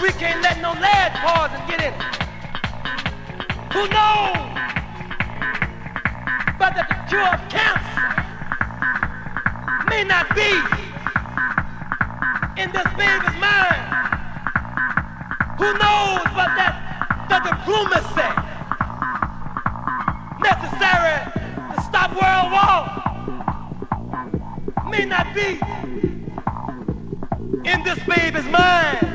We can't let no lead pause and get in it. Who knows? But that the cure of cancer may not be in this baby's mind. Who knows but that the diplomacy necessary to stop world war may not be in this baby's mind.